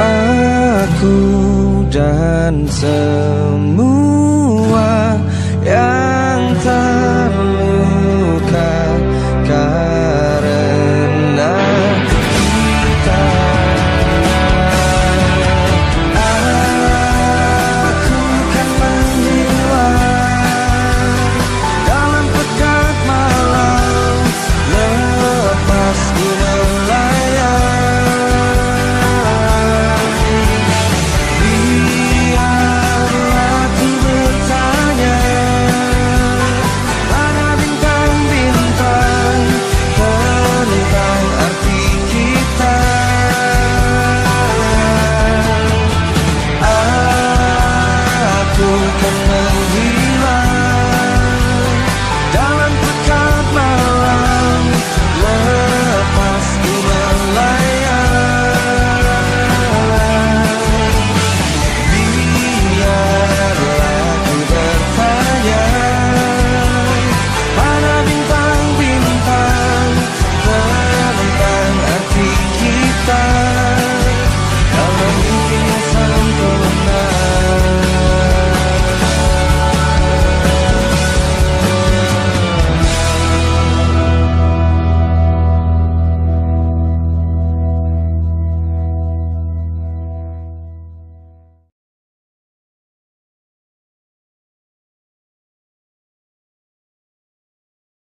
Aku dan semua